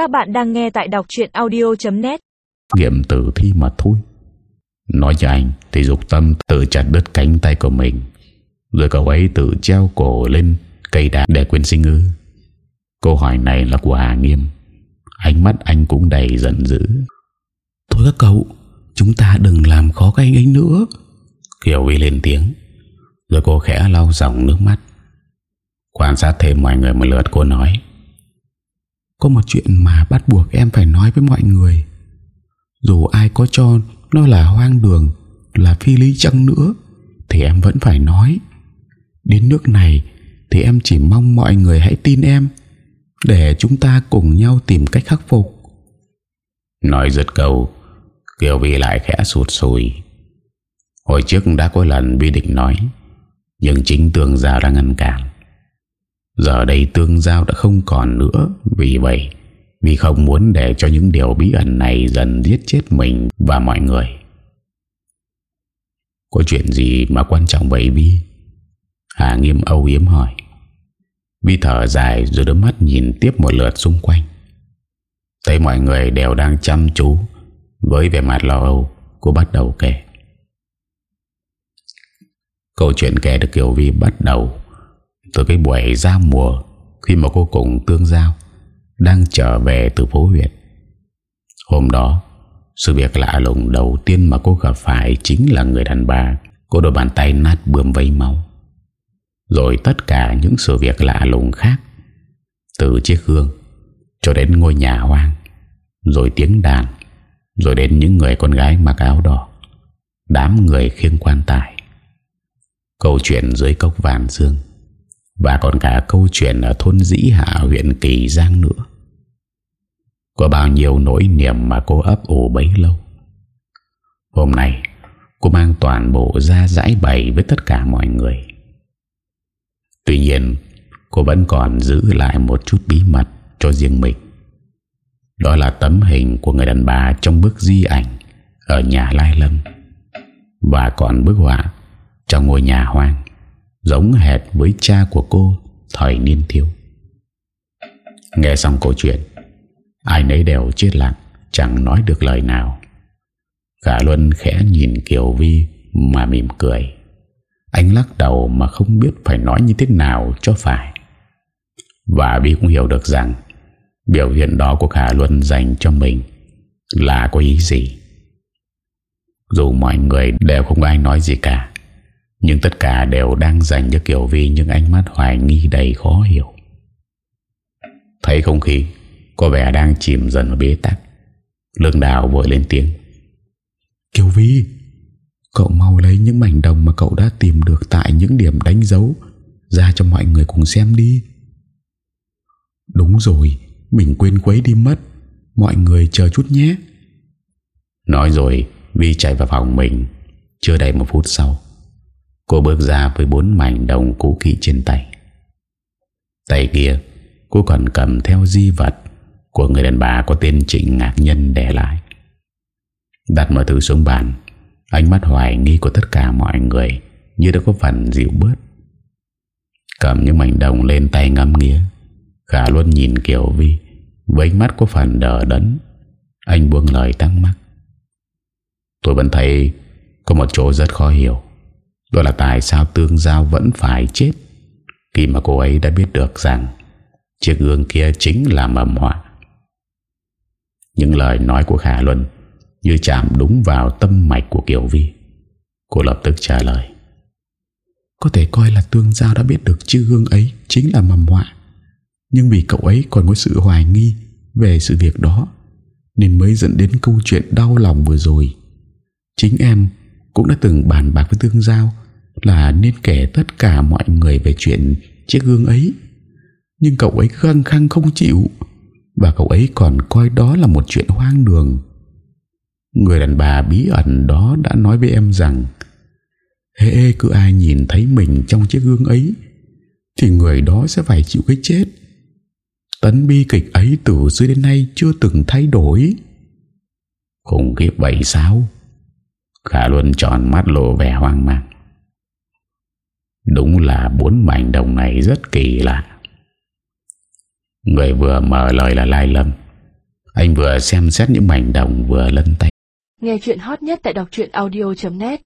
Các bạn đang nghe tại đọc chuyện audio.net Nghiệm tử thi mà thôi. Nói cho anh Thì dục tâm tự chặt đứt cánh tay của mình Rồi cậu ấy tự treo cổ lên Cây đá để quên sinh ư Câu hỏi này là của Hà Nghiêm. Ánh mắt anh cũng đầy giận dữ. Thôi các cậu Chúng ta đừng làm khó các anh ấy nữa. Kiều Vi lên tiếng Rồi cô khẽ lau dòng nước mắt. Quan sát thêm mọi người một lượt cô nói có một chuyện mà bắt buộc em phải nói với mọi người. Dù ai có cho nó là hoang đường, Là phi lý chăng nữa, Thì em vẫn phải nói. Đến nước này, Thì em chỉ mong mọi người hãy tin em, Để chúng ta cùng nhau tìm cách khắc phục. Nói giật câu, Kiều Vi lại khẽ sụt sùi. Hồi trước đã có lần Vi định nói, Nhưng chính tường giao đã ngăn cản. Giờ đây tương giao đã không còn nữa. Vì vậy, vì không muốn để cho những điều bí ẩn này Dần giết chết mình và mọi người. Có chuyện gì mà quan trọng vậy, Vi? Hà nghiêm âu yếm hỏi. Vi thở dài rồi đôi mắt nhìn tiếp một lượt xung quanh. Thấy mọi người đều đang chăm chú, Với vẻ mặt lo âu, Cô bắt đầu kể. Câu chuyện kể được Kiều Vi bắt đầu. Từ cái buổi ra mùa Khi mà cô cùng tương giao Đang trở về từ phố huyện. Hôm đó, Sự việc lạ lùng đầu tiên mà cô gặp phải Chính là người đàn bà Cô đôi bàn tay nát bươm vây máu. Rồi tất cả những sự việc lạ lùng khác, Từ chiếc gương Cho đến ngôi nhà hoang, Rồi tiếng đàn, Rồi đến những người con gái mặc áo đỏ, Đám người khiêng quan tài. Câu chuyện dưới cốc vàng dương. Và còn cả câu chuyện ở thôn Dĩ Hạ, huyện Kỳ Giang nữa. Có bao nhiêu nỗi niềm mà cô ấp ủ bấy lâu. Hôm nay, Cô mang toàn bộ ra giải bày với tất cả mọi người. Tuy nhiên, Cô vẫn còn giữ lại một chút bí mật cho riêng mình. Đó là tấm hình của người đàn bà trong bức di ảnh Ở nhà Lai Lâm Và còn bức họa trong ngôi nhà hoang. Giống hệt với cha của cô, Thời niên thiếu. Nghe xong câu chuyện, Ai nấy đều chết lặng, Chẳng nói được lời nào. Cả Luân khẽ nhìn Kiều Vi Mà mỉm cười. Anh lắc đầu mà không biết Phải nói như thế nào cho phải. Và Vi cũng hiểu được rằng, Biểu hiện đó của Khả Luân dành cho mình Là có ý gì. Dù mọi người đều không ai nói gì cả nhưng tất cả đều đang dành cho Kiều Vi những ánh mắt hoài nghi đầy khó hiểu. Thấy không khí, có vẻ đang chìm dần vào bế tắc. Lương Đào vội lên tiếng. Kiều Vi, cậu mau lấy những mảnh đồng mà cậu đã tìm được tại những điểm đánh dấu ra cho mọi người cùng xem đi. Đúng rồi, mình quên quấy đi mất. Mọi người chờ chút nhé. Nói rồi, Vi chạy vào phòng mình. Chưa đầy một phút sau, Cô bước ra với bốn mảnh đồng cũ kỹ trên tay. Tay kia, Cô còn cầm theo di vật Của người đàn bà có tên Trịnh Ngạc Nhân để lại. Đặt mọi thứ xuống bàn, Ánh mắt hoài nghi của tất cả mọi người Như đã có phần dịu bớt. Cầm những mảnh đồng lên tay ngắm nghía Khả luôn nhìn Kiều Vi Với ánh mắt có phần đờ đẫn. Anh buông lời tăng mắc. Tôi vẫn thấy Có một chỗ rất khó hiểu đó là tại sao tương giao vẫn phải chết, Khi mà cô ấy đã biết được rằng Chiếc gương kia chính là mầm họa. Những lời nói của Khả Luân Như chạm đúng vào tâm mạch của Kiều Vi. Cô lập tức trả lời, Có thể coi là tương giao đã biết được chiếc gương ấy Chính là mầm họa. Nhưng vì cậu ấy còn có sự hoài nghi Về sự việc đó, Nên mới dẫn đến câu chuyện đau lòng vừa rồi. Chính em cũng đã từng bàn bạc với Tương Giao là nên kể tất cả mọi người về chuyện chiếc gương ấy. Nhưng cậu ấy khăng khăng không chịu, và cậu ấy còn coi đó là một chuyện hoang đường. Người đàn bà bí ẩn đó đã nói với em rằng Hễ cứ ai nhìn thấy mình trong chiếc gương ấy, Thì người đó sẽ phải chịu cái chết Tấn bi kịch ấy từ xưa đến nay chưa từng thay đổi Khủng khiếp vậy sao? Khả luôn tròn mắt lộ vẻ hoang mang. Đúng là bốn mảnh đồng này rất kỳ lạ. Người vừa mở lời là Lai Lâm. Anh vừa xem xét những mảnh đồng vừa lân tay. Nghe chuyện hot nhất tại đọc audio.net